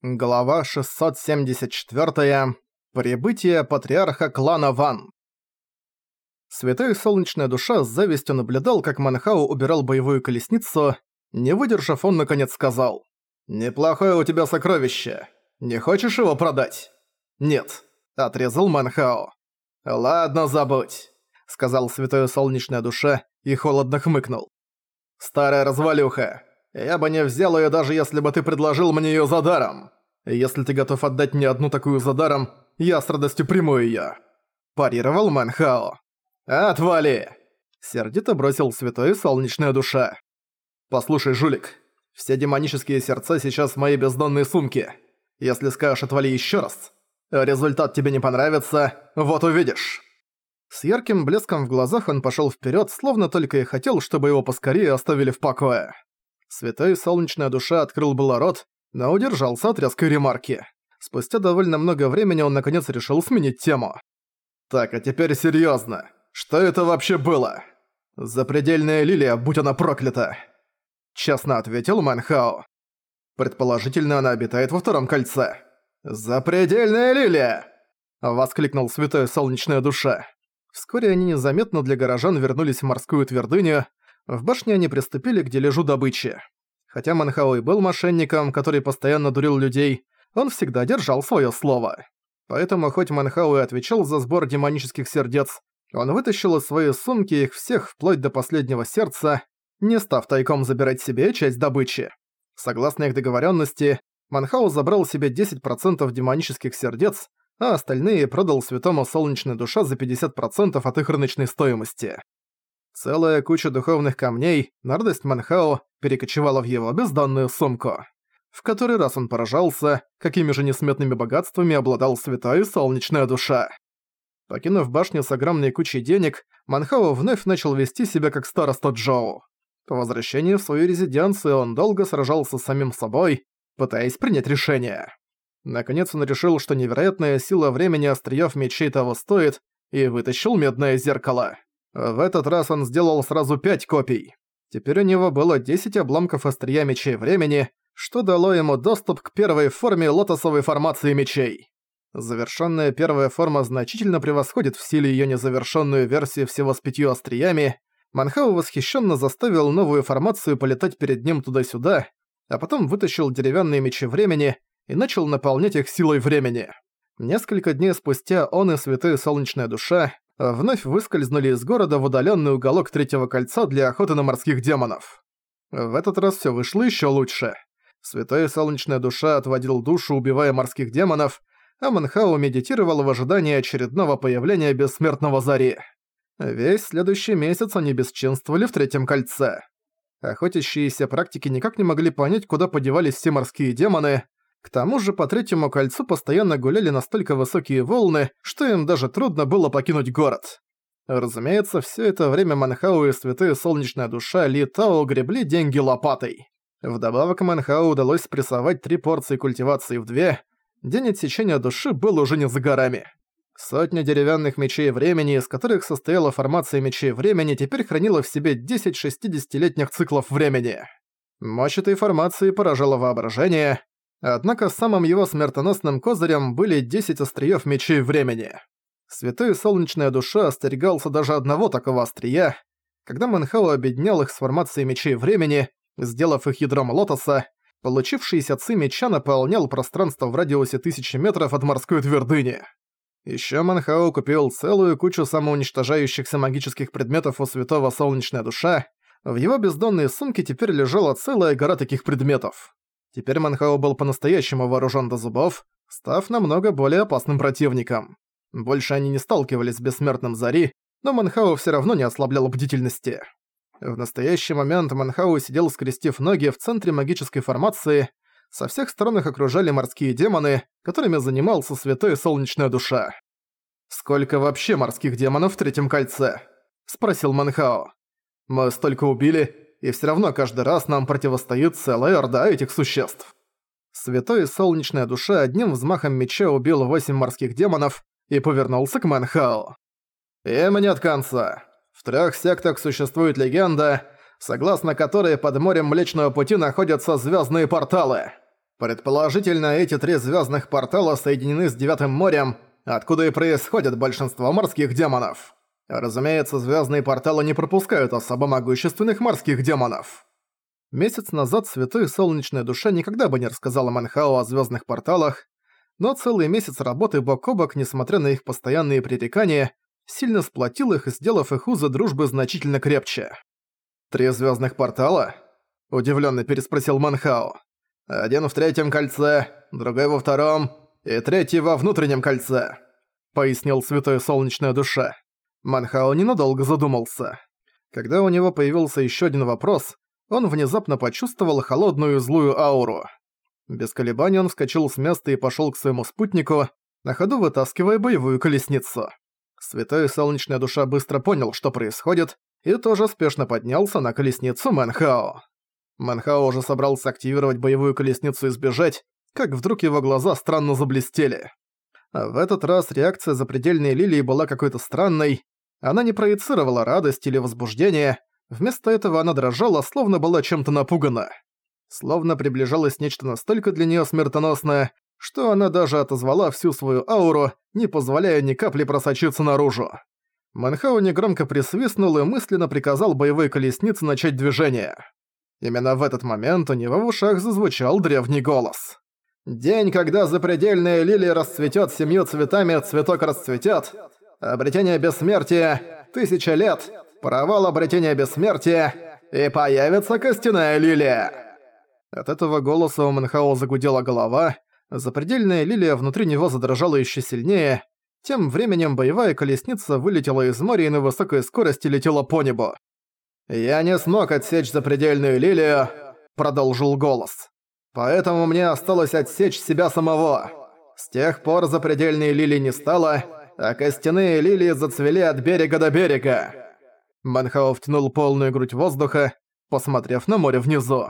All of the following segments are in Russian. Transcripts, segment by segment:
Глава 674. Прибытие патриарха клана Ван. Святая Солнечная Душа с завистью наблюдал, как Манхау убирал боевую колесницу. Не выдержав, он наконец сказал. «Неплохое у тебя сокровище. Не хочешь его продать?» «Нет», — отрезал Манхао. «Ладно, забудь», — сказал Святая Солнечная Душа и холодно хмыкнул. «Старая развалюха, я бы не взял её даже если бы ты предложил мне её за даром. Если ты готов отдать мне одну такую за даром, я с радостью приму её». Парировал Манхао. «Отвали!» Сердито бросил святой солнечная душа. «Послушай, жулик, все демонические сердца сейчас в моей бездонной сумке. Если скажешь «отвали» ещё раз, результат тебе не понравится, вот увидишь». С ярким блеском в глазах он пошёл вперёд, словно только и хотел, чтобы его поскорее оставили в покое. Святой солнечная душа открыл было рот, но удержался от резкой ремарки. Спустя довольно много времени он наконец решил сменить тему. «Так, а теперь серьёзно. Что это вообще было?» «Запредельная лилия, будь она проклята!» Честно ответил Манхао. Предположительно, она обитает во втором кольце. «Запредельная лилия!» Воскликнул святая солнечная душа. Вскоре они незаметно для горожан вернулись в морскую твердыню, в башне они приступили к дележу добычи. Хотя Манхао и был мошенником, который постоянно дурил людей, он всегда держал своё слово. Поэтому хоть Манхао и отвечал за сбор демонических сердец, он вытащил из своей сумки их всех вплоть до последнего сердца, не став тайком забирать себе часть добычи. Согласно их договоренности, Манхао забрал себе 10% демонических сердец, а остальные продал святому солнечной душа за 50% от их рыночной стоимости. Целая куча духовных камней, на радость Манхао, перекочевала в его бездонную сумку. В который раз он поражался, какими же несметными богатствами обладал святая солнечная душа. Покинув башню с огромной кучей денег, Манхао вновь начал вести себя как староста Джоу. По возвращении в свою резиденцию он долго сражался с самим собой, пытаясь принять решение. Наконец он решил, что невероятная сила времени остриёв мечей того стоит, и вытащил медное зеркало. В этот раз он сделал сразу пять копий. Теперь у него было 10 обломков острия мечей времени, что дало ему доступ к первой форме лотосовой формации мечей. Завершенная первая форма значительно превосходит в силе ее незавершенную версию всего с пятью остриями. Манхау восхищенно заставил новую формацию полетать перед ним туда-сюда, а потом вытащил деревянные мечи времени и начал наполнять их силой времени. Несколько дней спустя он и Святая Солнечная Душа вновь выскользнули из города в удаленный уголок Третьего Кольца для охоты на морских демонов. В этот раз все вышло еще лучше. Святая Солнечная Душа отводил душу, убивая морских демонов, а Манхау медитировал в ожидании очередного появления Бессмертного Зари. Весь следующий месяц они бесчинствовали в Третьем Кольце. Охотящиеся практики никак не могли понять, куда подевались все морские демоны, к тому же по третьему кольцу постоянно гуляли настолько высокие волны, что им даже трудно было покинуть город. Разумеется, все это время Манхау и Святая Солнечная Душа Ли Тао гребли деньги лопатой. Вдобавок Манхау удалось спрессовать три порции культивации в две. День отсечения души был уже не за горами. Сотня деревянных мечей времени, из которых состояла формация мечей времени, теперь хранила в себе 10 60-летних циклов времени. Мощь этой формации поражала воображение, Однако самым его смертоносным козырем были 10 остриёв мечей времени. Святой Солнечная Душа остерегался даже одного такого острия. Когда Мэнхао объединял их с формацией мечей времени, сделав их ядром лотоса, получившийся ци меча наполнял пространство в радиусе тысячи метров от морской твердыни. Ещё Манхао купил целую кучу самоуничтожающихся магических предметов у Святого Солнечная Душа. В его бездонной сумке теперь лежала целая гора таких предметов. Теперь Манхао был по-настоящему вооружен до зубов, став намного более опасным противником. Больше они не сталкивались с бессмертным Зари, но Манхао все равно не ослаблял бдительности. В настоящий момент Манхао сидел скрестив ноги в центре магической формации, со всех сторон их окружали морские демоны, которыми занимался Святой Солнечная Душа. «Сколько вообще морских демонов в Третьем Кольце?» – спросил Манхао. «Мы столько убили, и все равно каждый раз нам противостоит целая орда этих существ. Святой Солнечная Душа одним взмахом меча убил восемь морских демонов и повернулся к Мэнхао. «Им нет конца. В трех сектах существует легенда, согласно которой под морем Млечного Пути находятся звездные порталы. Предположительно, эти три звездных портала соединены с Девятым морем, откуда и происходят большинство морских демонов. Разумеется, звездные порталы не пропускают особо могущественных морских демонов. Месяц назад Святой Солнечная Душа никогда бы не рассказала Манхао о звездных порталах, но целый месяц работы бок о бок, несмотря на их постоянные пререкания, сильно сплотил их, сделав их узы дружбы значительно крепче. «Три звездных портала?» – удивленно переспросил Манхао. «Один в третьем кольце, другой во втором и третий во внутреннем кольце», – пояснил Святой Солнечная Душа. Манхао ненадолго задумался. Когда у него появился еще один вопрос, он внезапно почувствовал холодную злую ауру. Без колебаний он вскочил с места и пошел к своему спутнику, на ходу вытаскивая боевую колесницу. Святой Солнечная Душа быстро понял, что происходит, и тоже спешно поднялся на колесницу Мэнхао. Мэнхао уже собрался активировать боевую колесницу и сбежать, как вдруг его глаза странно заблестели. А в этот раз реакция запредельной лилии была какой-то странной, она не проецировала радость или возбуждение, вместо этого она дрожала, словно была чем-то напугана. Словно приближалось нечто настолько для неё смертоносное, что она даже отозвала всю свою ауру, не позволяя ни капли просочиться наружу. Манхау негромко присвистнул и мысленно приказал боевой колеснице начать движение. Именно в этот момент у него в ушах зазвучал древний голос. «День, когда запредельная лилия расцветет семью цветами, цветок расцветет. Обретение бессмертия, тысяча лет, провал обретения бессмертия, и появится костяная лилия». От этого голоса у Манхао загудела голова, Запредельная лилия внутри него задрожала еще сильнее. Тем временем боевая колесница вылетела из моря и на высокой скорости летела по небу. «Я не смог отсечь запредельную лилию», — продолжил голос. «Поэтому мне осталось отсечь себя самого. С тех пор запредельной лилии не стало, а костяные лилии зацвели от берега до берега». Манхао втянул полную грудь воздуха, посмотрев на море внизу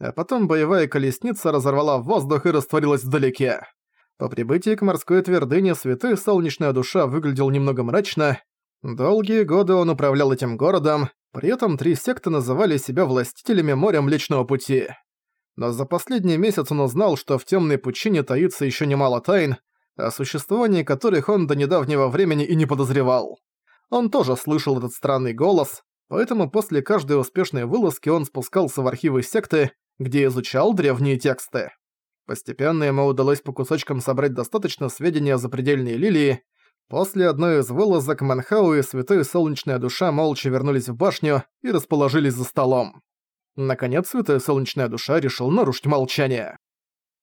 а потом боевая колесница разорвала воздух и растворилась вдалеке. По прибытии к морской твердыне святой солнечная душа выглядел немного мрачно. Долгие годы он управлял этим городом, при этом три секты называли себя властителями моря Млечного Пути. Но за последний месяц он узнал, что в темной пучине таится еще немало тайн, о существовании которых он до недавнего времени и не подозревал. Он тоже слышал этот странный голос, поэтому после каждой успешной вылазки он спускался в архивы секты, где изучал древние тексты. Постепенно ему удалось по кусочкам собрать достаточно сведений о запредельной лилии. После одной из вылазок Манхау и Святой Солнечная Душа молча вернулись в башню и расположились за столом. Наконец, Святая Солнечная Душа решил нарушить молчание.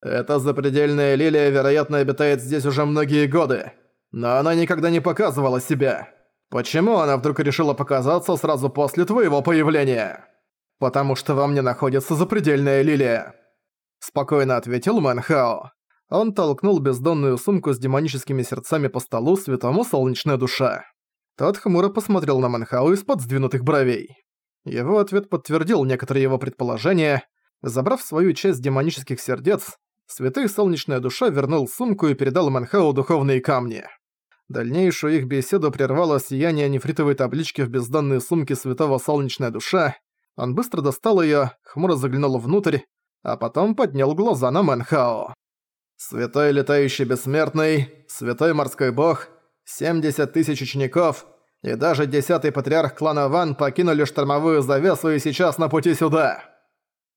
«Эта запредельная лилия, вероятно, обитает здесь уже многие годы, но она никогда не показывала себя. Почему она вдруг решила показаться сразу после твоего появления?» «Потому что во мне находится запредельная лилия», — спокойно ответил Мэнхао. Он толкнул бездонную сумку с демоническими сердцами по столу святому солнечная душа. Тот хмуро посмотрел на Мэнхао из-под сдвинутых бровей. Его ответ подтвердил некоторые его предположения. Забрав свою часть демонических сердец, святая солнечная душа вернул сумку и передал Мэнхао духовные камни. Дальнейшую их беседу прервало сияние нефритовой таблички в бездонной сумке святого солнечная душа, он быстро достал её, хмуро заглянул внутрь, а потом поднял глаза на Мэнхао. «Святой летающий бессмертный, святой морской бог, 70 тысяч учеников и даже десятый патриарх клана Ван покинули штормовую завесу и сейчас на пути сюда».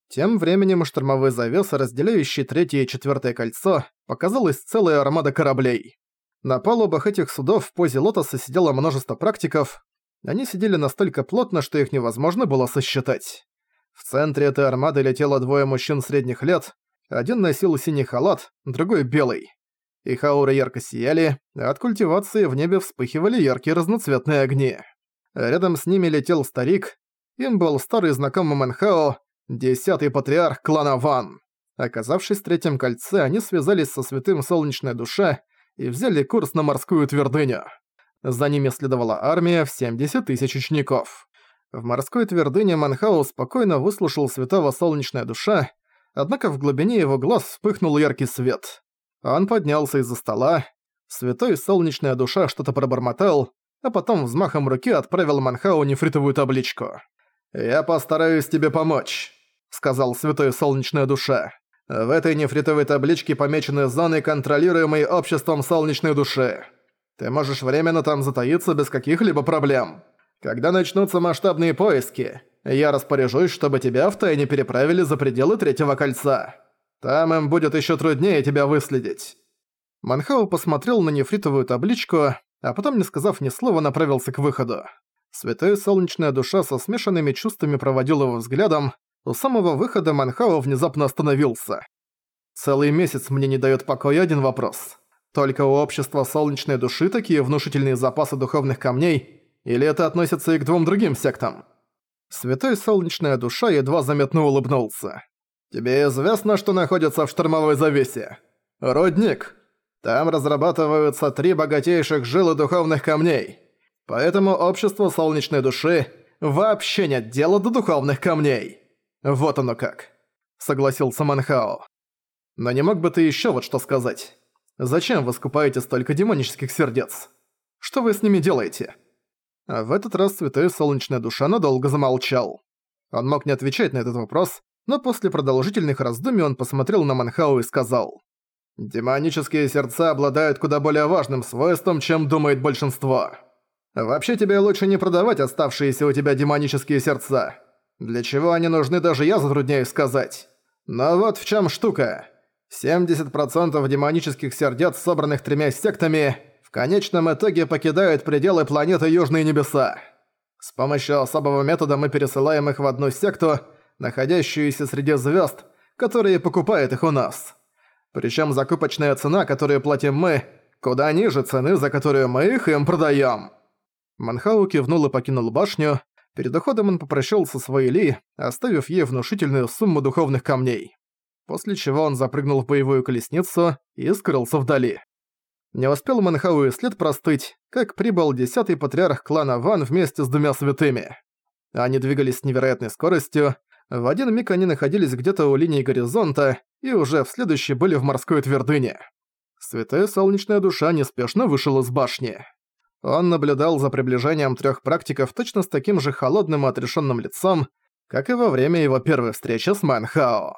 Тем временем штормовые завесы, разделяющие третье и четвёртое кольцо, показалась целая армада кораблей. На палубах этих судов в позе лотоса сидело множество практиков, они сидели настолько плотно, что их невозможно было сосчитать. В центре этой армады летело двое мужчин средних лет, один носил синий халат, другой белый. Их ауры ярко сияли, а от культивации в небе вспыхивали яркие разноцветные огни. Рядом с ними летел старик, им был старый знакомый Мэнхао, десятый патриарх клана Ван. Оказавшись в третьем кольце, они связались со святым Солнечная Душа и взяли курс на морскую твердыню. За ними следовала армия в 70 тысяч учеников. В морской твердыне Манхау спокойно выслушал святого солнечная душа, однако в глубине его глаз вспыхнул яркий свет. Он поднялся из-за стола, святой солнечная душа что-то пробормотал, а потом взмахом руки отправил Манхау нефритовую табличку. «Я постараюсь тебе помочь», — сказал святой солнечная душа. В этой нефритовой табличке помечены зоны, контролируемые обществом солнечной души. Ты можешь временно там затаиться без каких-либо проблем. Когда начнутся масштабные поиски, я распоряжусь, чтобы тебя втайне переправили за пределы Третьего Кольца. Там им будет еще труднее тебя выследить». Манхау посмотрел на нефритовую табличку, а потом, не сказав ни слова, направился к выходу. Святая солнечная душа со смешанными чувствами проводила его взглядом. У самого выхода Манхао внезапно остановился. «Целый месяц мне не дает покоя один вопрос. Только у общества солнечной души такие внушительные запасы духовных камней, или это относится и к двум другим сектам?» Святой солнечная душа едва заметно улыбнулся. «Тебе известно, что находится в штормовой завесе? Родник. Там разрабатываются три богатейших жилы духовных камней. Поэтому обществу солнечной души вообще нет дела до духовных камней. Вот оно как», — согласился Манхао. «Но не мог бы ты еще вот что сказать? Зачем вы скупаете столько демонических сердец? Что вы с ними делаете?» А в этот раз святая солнечная душа надолго замолчал. Он мог не отвечать на этот вопрос, но после продолжительных раздумий он посмотрел на Манхау и сказал. «Демонические сердца обладают куда более важным свойством, чем думает большинство. Вообще тебе лучше не продавать оставшиеся у тебя демонические сердца. Для чего они нужны, даже я затрудняюсь сказать. Но вот в чем штука. 70% демонических сердец, собранных тремя сектами, в конечном итоге покидают пределы планеты Южные Небеса. С помощью особого метода мы пересылаем их в одну секту, находящуюся среди звезд, которые покупают их у нас. Причем закупочная цена, которую платим мы, куда ниже цены, за которую мы их им продаем. Манхау кивнул и покинул башню. Перед уходом он попрощался с Вейли, оставив ей внушительную сумму духовных камней. После чего он запрыгнул в боевую колесницу и скрылся вдали. Не успел Манхау и след простыть, как прибыл десятый патриарх клана Ван вместе с двумя святыми. Они двигались с невероятной скоростью, в один миг они находились где-то у линии горизонта и уже в следующий были в морской твердыне. Святая солнечная душа неспешно вышел из башни. Он наблюдал за приближением трех практиков точно с таким же холодным и отрешенным лицом, как и во время его первой встречи с Манхао.